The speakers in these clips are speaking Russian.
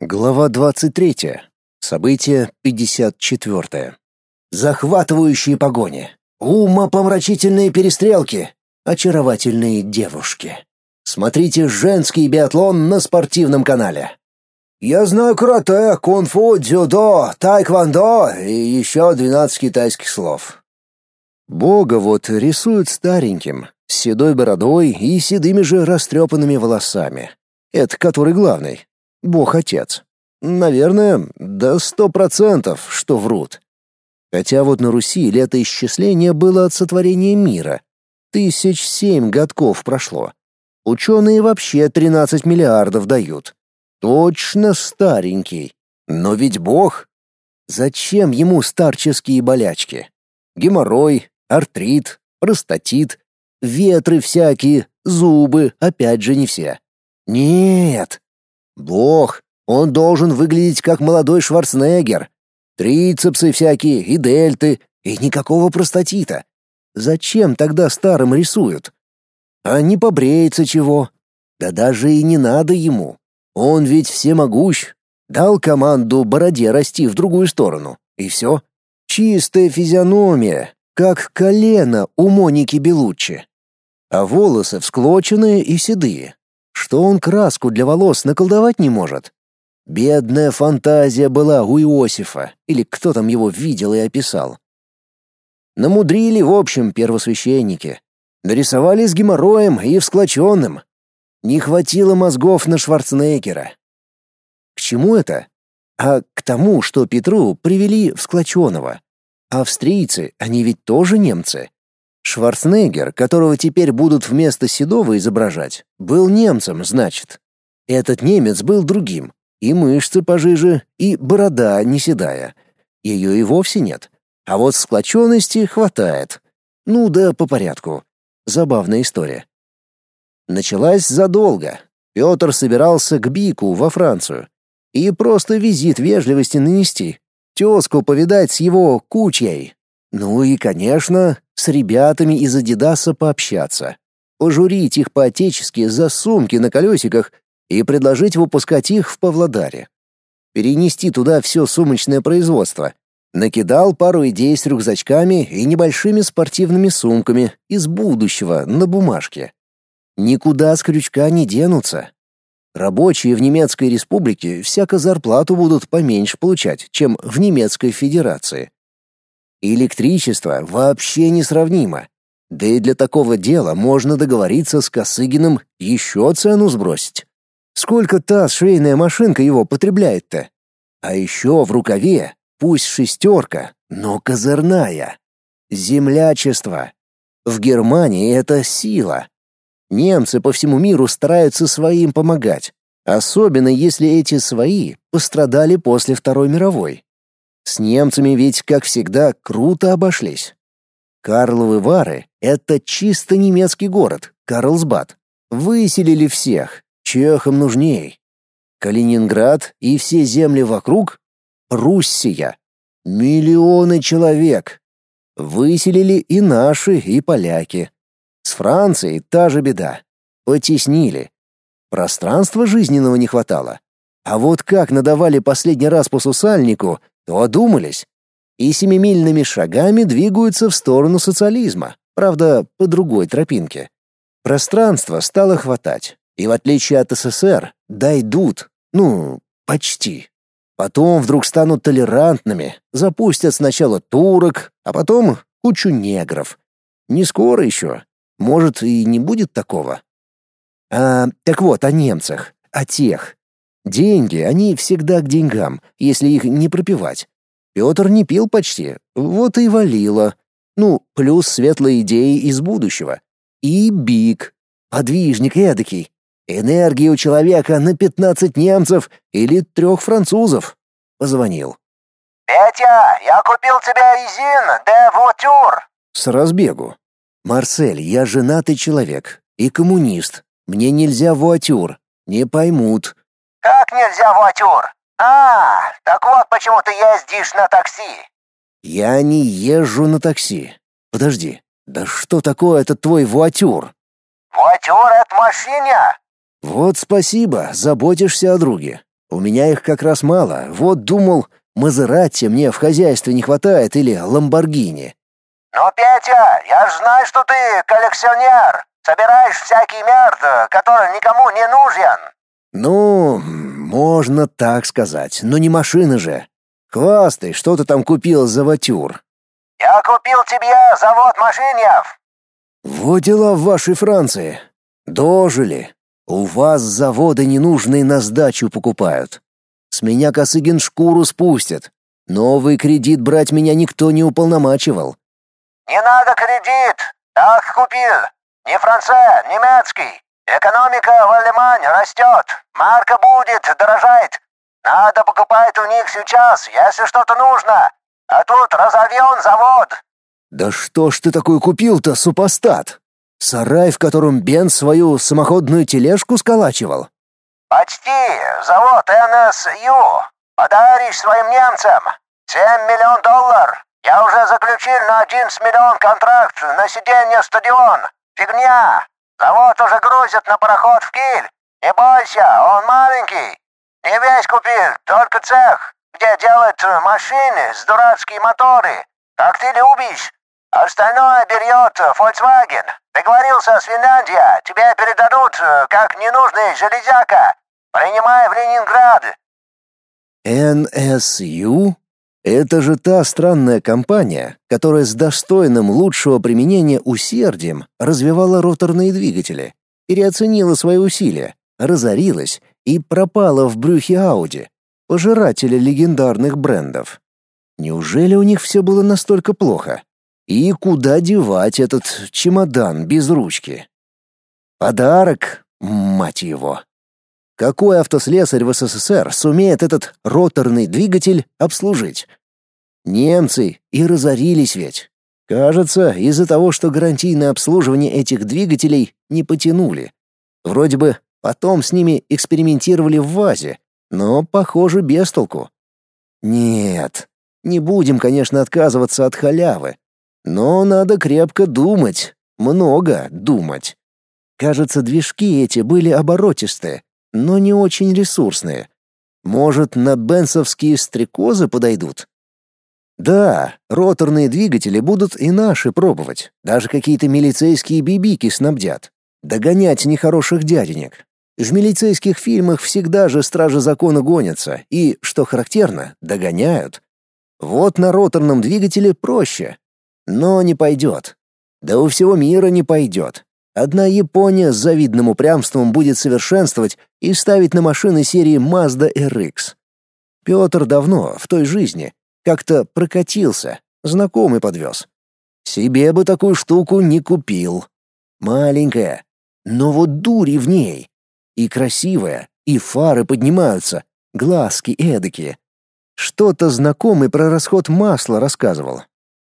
Глава 23. Событие 54. Захватывающие погони. Умопомрачительные перестрелки. Очаровательные девушки. Смотрите женский биатлон на спортивном канале. Я знаю карате, кунг-фу, дзюдо, тайквондо и еще 12 китайских слов. Бога вот рисуют стареньким, с седой бородой и седыми же растрепанными волосами. Это который главный, Бог-отец. Наверное, до сто процентов, что врут. Хотя вот на Руси летоисчисление было от сотворения мира. Тысяч семь годков прошло. Ученые вообще 13 миллиардов дают. Точно старенький. Но ведь Бог. Зачем ему старческие болячки? Геморрой, артрит, простатит, ветры всякие, зубы, опять же не все. Нет, Бог, он должен выглядеть как молодой Шварценеггер. Трицепсы всякие и дельты, и никакого простатита. Зачем тогда старым рисуют? А не побреется чего? Да даже и не надо ему. Он ведь всемогущ. Дал команду бороде расти в другую сторону. И все. Чистая физиономия, как колено у Моники Белуччи. А волосы всклоченные и седые, что он краску для волос наколдовать не может? Бедная фантазия была у Иосифа, или кто там его видел и описал. Намудрили, в общем, первосвященники. Нарисовали с геморроем и всклоченным. Не хватило мозгов на Шварценеггера. К чему это? А к тому, что Петру привели всклоченного. Австрийцы, они ведь тоже немцы. Шварценеггер, которого теперь будут вместо Седова изображать, был немцем, значит. Этот немец был другим. И мышцы пожиже, и борода не седая. Ее и вовсе нет. А вот склоченности хватает. Ну да по порядку. Забавная история. Началась задолго. Петр собирался к Бику во Францию. И просто визит вежливости нанести. Тезку повидать с его кучей. Ну и, конечно, с ребятами из Адидаса пообщаться, пожурить их по-отечески за сумки на колесиках и предложить выпускать их в Павлодаре. Перенести туда все сумочное производство. Накидал пару идей с рюкзачками и небольшими спортивными сумками из будущего на бумажке. Никуда с крючка не денутся. Рабочие в немецкой республике всяко зарплату будут поменьше получать, чем в немецкой федерации. Электричество вообще несравнимо. Да и для такого дела можно договориться с Косыгиным еще цену сбросить. Сколько та швейная машинка его потребляет-то? А еще в рукаве, пусть шестерка, но козырная. Землячество. В Германии это сила. Немцы по всему миру стараются своим помогать, особенно если эти свои пострадали после Второй мировой. С немцами ведь, как всегда, круто обошлись. Карловы Вары — это чисто немецкий город, Карлсбад. Выселили всех, чехам нужней. Калининград и все земли вокруг — Руссия. Миллионы человек. Выселили и наши, и поляки. С Францией та же беда. Потеснили. Пространства жизненного не хватало. А вот как надавали последний раз по сусальнику, то одумались и семимильными шагами двигаются в сторону социализма, правда, по другой тропинке. Пространства стало хватать, и в отличие от СССР, дойдут, ну, почти. Потом вдруг станут толерантными, запустят сначала турок, а потом кучу негров. Не скоро еще. Может, и не будет такого. А, так вот, о немцах, о тех, Деньги, они всегда к деньгам, если их не пропивать. Петр не пил почти, вот и валило. Ну, плюс светлые идеи из будущего. И Биг, подвижник эдакий. Энергии у человека на пятнадцать немцев или трех французов. Позвонил. «Петя, я купил тебе резин де вотюр!» С разбегу. «Марсель, я женатый человек и коммунист. Мне нельзя вуатюр. Не поймут. «Как нельзя вуатюр? А, так вот почему ты ездишь на такси!» «Я не езжу на такси. Подожди, да что такое этот твой вуатюр?» «Вуатюр — это машина!» «Вот спасибо, заботишься о друге. У меня их как раз мало. Вот думал, Мазератти мне в хозяйстве не хватает или Ламборгини. «Ну, Петя, я ж знаю, что ты коллекционер. Собираешь всякий мерд, который никому не нужен». «Ну, можно так сказать, но не машина же. Хвастай, что ты там купил за ватюр?» «Я купил тебе завод машиньев». «Вот дела в вашей Франции. Дожили. У вас заводы ненужные на сдачу покупают. С меня Косыгин шкуру спустят. Новый кредит брать меня никто не уполномачивал. «Не надо кредит! Так купил! Не франце, немецкий! Экономика в Алемане растет, марка будет, дорожает! Надо покупать у них сейчас, если что-то нужно! А тут разовьен завод!» «Да что ж ты такой купил-то, супостат? Сарай, в котором Бен свою самоходную тележку сколачивал?» «Почти, завод НСЮ. Подаришь своим немцам. Семь миллион долларов. Я уже заключил на 11 миллион контракт на сиденье стадион. Фигня. Завод уже грузит на пароход в Киль. Не бойся, он маленький. Не весь купил, только цех, где делают машины с дурацкие моторы. Как ты любишь. Остальное берет Volkswagen. Договорился с Финляндия. Тебе передадут как ненужный железяка. Принимай в Ленинград. НСЮ? Это же та странная компания, которая с достойным лучшего применения усердием развивала роторные двигатели, переоценила свои усилия, разорилась и пропала в брюхе Ауди, пожирателя легендарных брендов. Неужели у них все было настолько плохо? И куда девать этот чемодан без ручки? Подарок, мать его. Какой автослесарь в СССР сумеет этот роторный двигатель обслужить? Немцы и разорились ведь. Кажется, из-за того, что гарантийное обслуживание этих двигателей не потянули. Вроде бы потом с ними экспериментировали в ВАЗе, но, похоже, без толку. Нет, не будем, конечно, отказываться от халявы. Но надо крепко думать, много думать. Кажется, движки эти были оборотистые, но не очень ресурсные. Может, на бенсовские стрекозы подойдут? Да, роторные двигатели будут и наши пробовать. Даже какие-то милицейские бибики снабдят. Догонять нехороших дяденек. В милицейских фильмах всегда же стражи закона гонятся и, что характерно, догоняют. Вот на роторном двигателе проще. Но не пойдет. Да у всего мира не пойдет. Одна Япония с завидным упрямством будет совершенствовать и ставить на машины серии Mazda RX. Петр давно, в той жизни, как-то прокатился, знакомый подвез. Себе бы такую штуку не купил. Маленькая, но вот дури в ней. И красивая, и фары поднимаются, глазки эдакие. Что-то знакомый про расход масла рассказывал.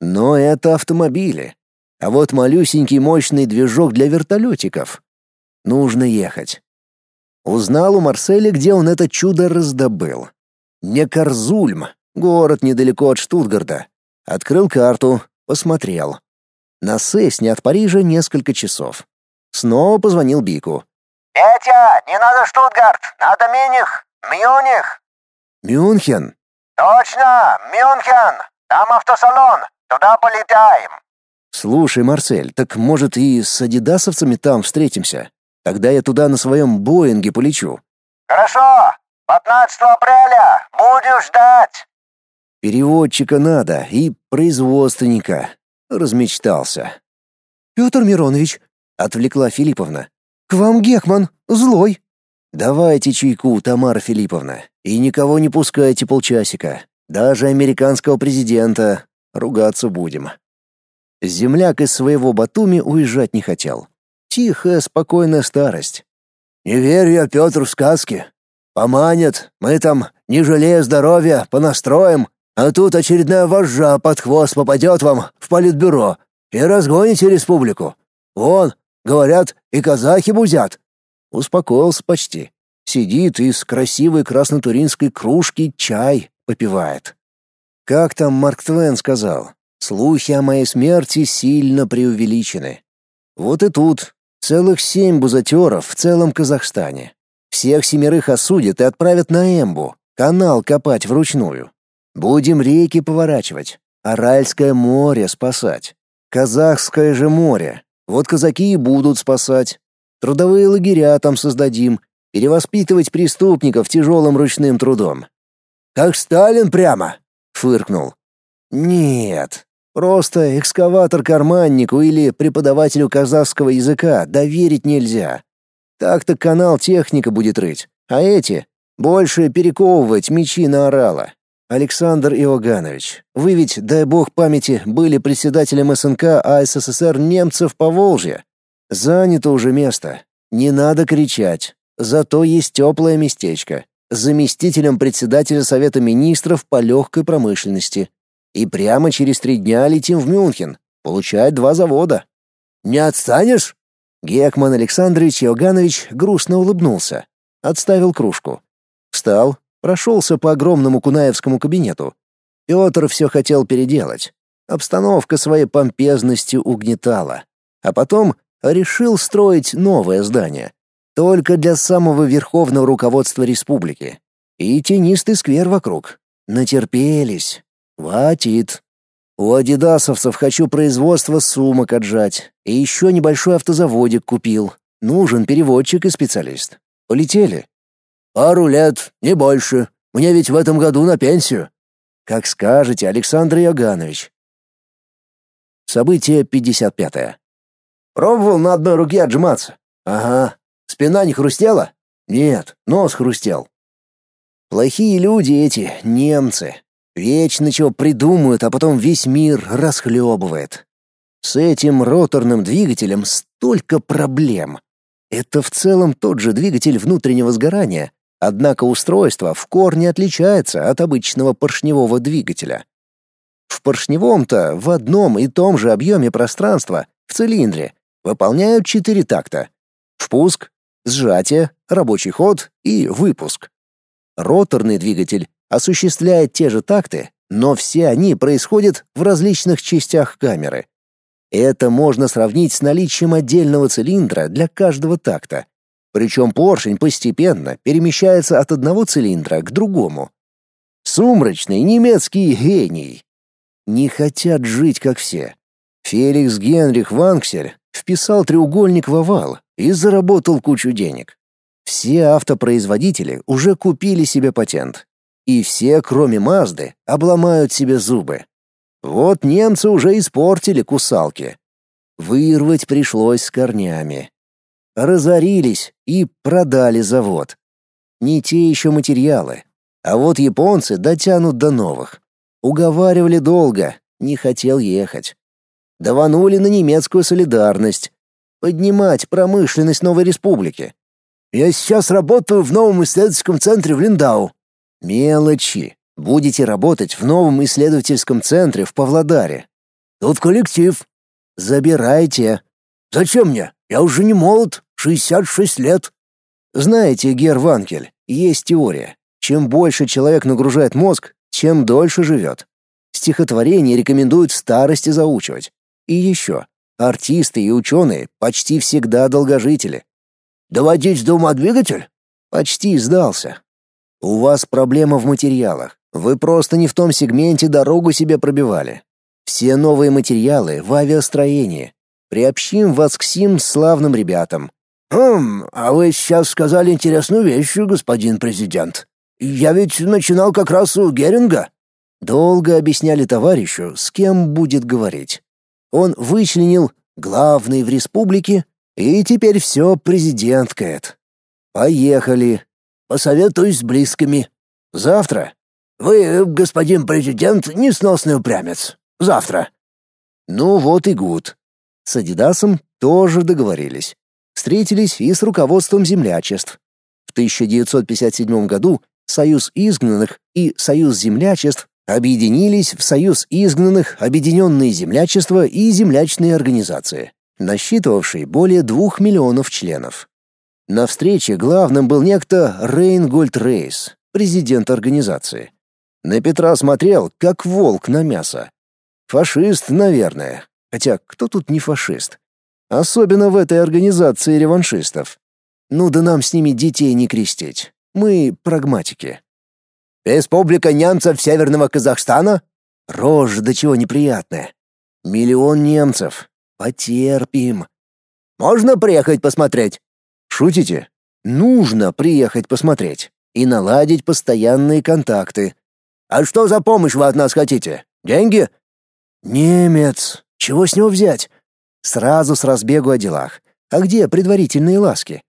Но это автомобили. А вот малюсенький мощный движок для вертолетиков. Нужно ехать. Узнал у Марселя, где он это чудо раздобыл. Некарзульм, город недалеко от Штутгарта. Открыл карту, посмотрел. На Сесне от Парижа несколько часов. Снова позвонил Бику. «Петя, не надо Штутгарт, надо Миних, Мюних». «Мюнхен?» «Точно, Мюнхен, там автосалон, туда полетаем». «Слушай, Марсель, так, может, и с адидасовцами там встретимся? Тогда я туда на своем Боинге полечу». «Хорошо, 15 апреля, будем ждать». «Переводчика надо и производственника», — размечтался. «Петр Миронович», — отвлекла Филипповна, — «к вам Гекман, злой». «Давайте чайку, Тамара Филипповна, и никого не пускайте полчасика. Даже американского президента. Ругаться будем». Земляк из своего Батуми уезжать не хотел. Тихая, спокойная старость. «Не верю я, Петр, в сказки. Поманят, мы там, не жалея здоровья, понастроим, а тут очередная вожжа под хвост попадет вам в политбюро и разгоните республику. Вон, говорят, и казахи бузят». Успокоился почти. Сидит и с красивой краснотуринской кружки чай попивает. Как там Марк Твен сказал? Слухи о моей смерти сильно преувеличены. Вот и тут целых семь бузатеров в целом Казахстане. Всех семерых осудят и отправят на Эмбу, канал копать вручную. Будем реки поворачивать, Аральское море спасать, Казахское же море. Вот казаки и будут спасать. Трудовые лагеря там создадим, перевоспитывать преступников тяжелым ручным трудом. Как Сталин прямо, фыркнул. Нет, просто экскаватор карманнику или преподавателю казахского языка доверить нельзя. Так-то канал техника будет рыть, а эти больше перековывать мечи на орала. Александр Иоганович, вы ведь, дай бог памяти, были председателем СНК АССР немцев по Волжье. Занято уже место. Не надо кричать. Зато есть теплое местечко заместителем председателя Совета министров по легкой промышленности. И прямо через три дня летим в Мюнхен, получать два завода. Не отстанешь? Гекман Александрович Иоганович грустно улыбнулся, отставил кружку. Встал, прошелся по огромному Кунаевскому кабинету. Петр все хотел переделать. Обстановка своей помпезностью угнетала. А потом решил строить новое здание, только для самого верховного руководства республики. И тенистый сквер вокруг. Натерпелись. Хватит. У адидасовцев хочу производство сумок отжать. И еще небольшой автозаводик купил. Нужен переводчик и специалист. Полетели. Пару лет, не больше. Мне ведь в этом году на пенсию. Как скажете, Александр Иоганович. Событие 55. -е. Пробовал на одной руке отжиматься. Ага, Спина не хрустела? Нет, нос хрустел. Плохие люди эти, немцы. Вечно чего придумают, а потом весь мир расхлебывает. С этим роторным двигателем столько проблем. Это в целом тот же двигатель внутреннего сгорания, однако устройство в корне отличается от обычного поршневого двигателя. В поршневом-то в одном и том же объеме пространства, в цилиндре, выполняют четыре такта. Впуск, сжатие, рабочий ход и выпуск. Роторный двигатель осуществляет те же такты, но все они происходят в различных частях камеры. Это можно сравнить с наличием отдельного цилиндра для каждого такта. Причем поршень постепенно перемещается от одного цилиндра к другому. Сумрачный немецкий гений. Не хотят жить как все. Феликс Генрих Ванксель вписал треугольник в овал и заработал кучу денег. Все автопроизводители уже купили себе патент. И все, кроме Мазды, обломают себе зубы. Вот немцы уже испортили кусалки. Вырвать пришлось с корнями. Разорились и продали завод. Не те еще материалы. А вот японцы дотянут до новых. Уговаривали долго, не хотел ехать. Даванули на немецкую солидарность, поднимать промышленность новой республики. Я сейчас работаю в новом исследовательском центре в Линдау. Мелочи. Будете работать в новом исследовательском центре в Павлодаре. Тут коллектив. Забирайте. Зачем мне? Я уже не молод, 66 лет. Знаете, Гер Ванкель, есть теория. Чем больше человек нагружает мозг, чем дольше живет. Стихотворение рекомендуют в старости заучивать. И еще. Артисты и ученые почти всегда долгожители. Доводить до ума двигатель? Почти сдался. У вас проблема в материалах. Вы просто не в том сегменте дорогу себе пробивали. Все новые материалы в авиастроении. Приобщим вас к сим славным ребятам. Хм, а вы сейчас сказали интересную вещь, господин президент. Я ведь начинал как раз у Геринга. Долго объясняли товарищу, с кем будет говорить он вычленил главный в республике, и теперь все президенткает. Поехали. Посоветуюсь с близкими. Завтра. Вы, господин президент, несносный упрямец. Завтра. Ну вот и гуд. С Адидасом тоже договорились. Встретились и с руководством землячеств. В 1957 году Союз изгнанных и Союз землячеств объединились в Союз изгнанных, Объединенные землячества и землячные организации, насчитывавший более двух миллионов членов. На встрече главным был некто Рейнгольд Рейс, президент организации. На Петра смотрел, как волк на мясо. Фашист, наверное. Хотя кто тут не фашист? Особенно в этой организации реваншистов. Ну да нам с ними детей не крестить. Мы прагматики. Республика немцев Северного Казахстана? Рожь до чего неприятная. Миллион немцев. Потерпим. Можно приехать посмотреть? Шутите? Нужно приехать посмотреть и наладить постоянные контакты. А что за помощь вы от нас хотите? Деньги? Немец. Чего с него взять? Сразу с разбегу о делах. А где предварительные ласки?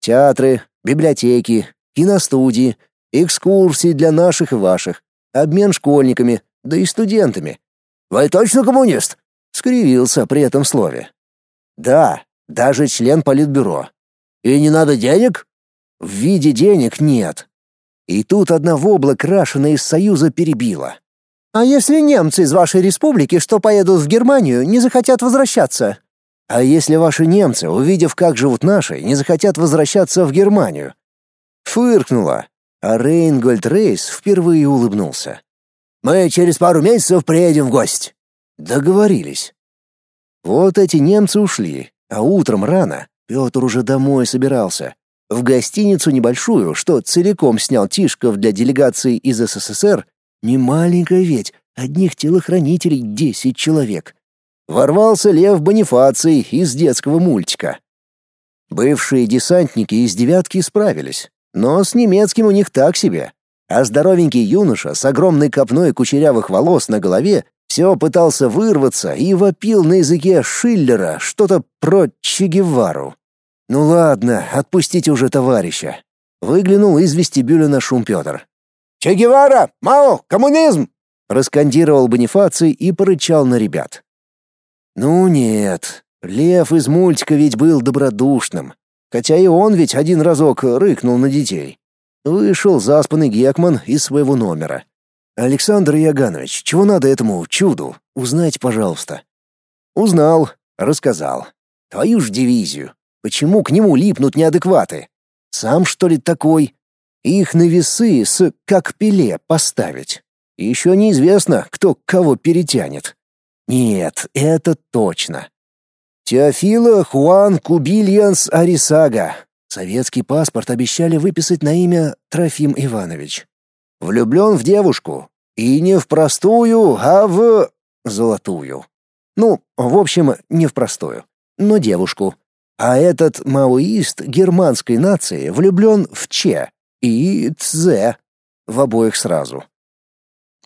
Театры, библиотеки, киностудии, экскурсии для наших и ваших, обмен школьниками, да и студентами. Вы точно коммунист? Скривился при этом слове. Да, даже член политбюро. И не надо денег? В виде денег нет. И тут одна вобла, крашеная из Союза, перебила. А если немцы из вашей республики, что поедут в Германию, не захотят возвращаться? А если ваши немцы, увидев, как живут наши, не захотят возвращаться в Германию? Фыркнула, а Рейнгольд Рейс впервые улыбнулся. Мы через пару месяцев приедем в гости. Договорились. Вот эти немцы ушли, а утром рано Петр уже домой собирался. В гостиницу небольшую, что целиком снял Тишков для делегации из СССР, не маленькая ведь, одних телохранителей десять человек. Ворвался Лев Бонифаций из детского мультика. Бывшие десантники из «девятки» справились, но с немецким у них так себе. А здоровенький юноша с огромной копной кучерявых волос на голове все пытался вырваться и вопил на языке Шиллера что-то про Че Гевару. «Ну ладно, отпустите уже товарища». Выглянул из вестибюля на шум Петр. «Че Гевара! Мао! Коммунизм!» Раскандировал Бонифаций и порычал на ребят. «Ну нет, Лев из мультика ведь был добродушным. Хотя и он ведь один разок рыкнул на детей. Вышел заспанный Гекман из своего номера. «Александр Яганович, чего надо этому чуду? Узнайте, пожалуйста». Узнал, рассказал. Твою ж дивизию. Почему к нему липнут неадекваты? Сам, что ли, такой? Их на весы с «как пиле» поставить. Еще неизвестно, кто кого перетянет. Нет, это точно. Теофила Хуан Кубильянс Арисага. Советский паспорт обещали выписать на имя Трофим Иванович. Влюблен в девушку. И не в простую, а в... золотую. Ну, в общем, не в простую, но девушку. А этот маоист германской нации влюблен в Че и Цзе. В обоих сразу.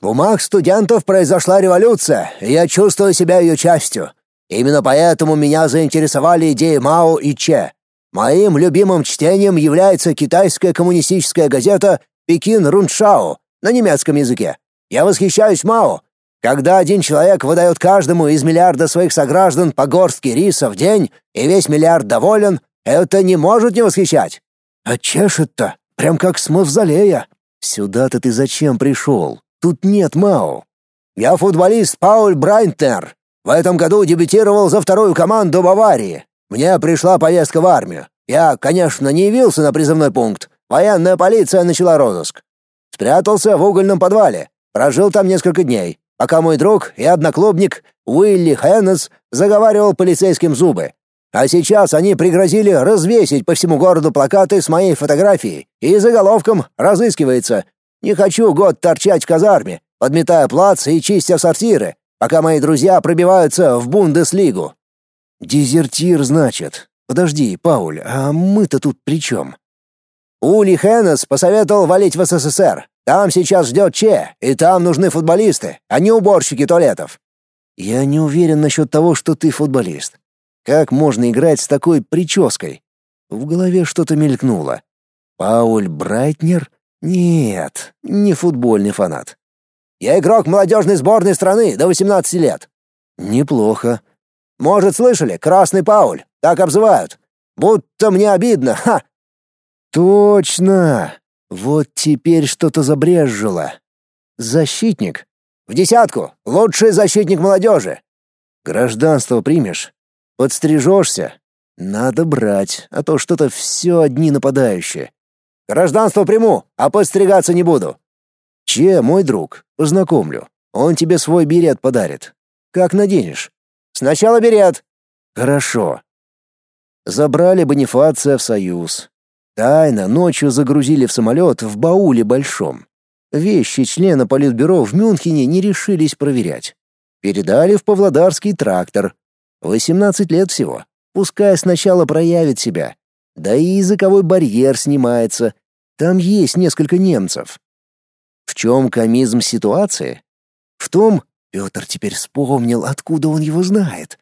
В умах студентов произошла революция, и я чувствую себя ее частью. Именно поэтому меня заинтересовали идеи Мао и Че. Моим любимым чтением является китайская коммунистическая газета «Пекин Руншао» на немецком языке. Я восхищаюсь Мао. Когда один человек выдает каждому из миллиарда своих сограждан по горстке риса в день, и весь миллиард доволен, это не может не восхищать. А чешет-то, прям как с мавзолея. Сюда-то ты зачем пришел? Тут нет Мао. Я футболист Пауль Брайнтнер. В этом году дебютировал за вторую команду Баварии. Мне пришла повестка в армию. Я, конечно, не явился на призывной пункт. Военная полиция начала розыск. Спрятался в угольном подвале. Прожил там несколько дней, пока мой друг и одноклубник Уилли Хеннес заговаривал полицейским зубы. А сейчас они пригрозили развесить по всему городу плакаты с моей фотографией и заголовком «Разыскивается». Не хочу год торчать в казарме, подметая плац и чистя сортиры, пока мои друзья пробиваются в Бундеслигу. Дезертир, значит. Подожди, Пауль, а мы-то тут при чем? Ули Хеннес посоветовал валить в СССР. Там сейчас ждет Че, и там нужны футболисты, а не уборщики туалетов. Я не уверен насчет того, что ты футболист. Как можно играть с такой прической? В голове что-то мелькнуло. Пауль Брайтнер? Нет, не футбольный фанат. Я игрок молодежной сборной страны до 18 лет. Неплохо. Может, слышали? Красный Пауль. Так обзывают. Будто мне обидно. Ха. Точно. Вот теперь что-то забрезжило. Защитник. В десятку. Лучший защитник молодежи. Гражданство примешь? Подстрижешься? Надо брать, а то что-то все одни нападающие. Гражданство приму, а подстригаться не буду. Че, мой друг, познакомлю. Он тебе свой берет подарит. Как наденешь? Сначала берет. Хорошо. Забрали Бонифация в Союз. Тайно ночью загрузили в самолет в бауле большом. Вещи члена Политбюро в Мюнхене не решились проверять. Передали в Павлодарский трактор. 18 лет всего. Пускай сначала проявит себя. Да и языковой барьер снимается. Там есть несколько немцев. В чем комизм ситуации? В том, Петр теперь вспомнил, откуда он его знает,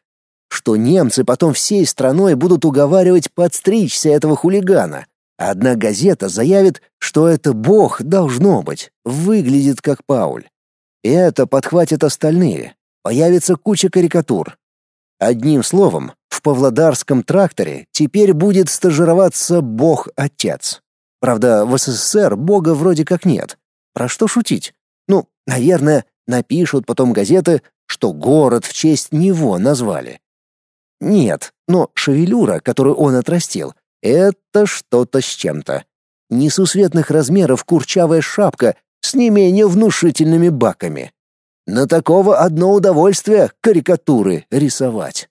что немцы потом всей страной будут уговаривать подстричься этого хулигана. Одна газета заявит, что это бог должно быть, выглядит как Пауль. И это подхватят остальные. Появится куча карикатур. Одним словом, в Павлодарском тракторе теперь будет стажироваться бог-отец. Правда, в СССР бога вроде как нет. Про что шутить? Ну, наверное, напишут потом газеты, что город в честь него назвали. Нет, но шевелюра, которую он отрастил, это что-то с чем-то. Несусветных размеров курчавая шапка с не менее внушительными баками. На такого одно удовольствие карикатуры рисовать.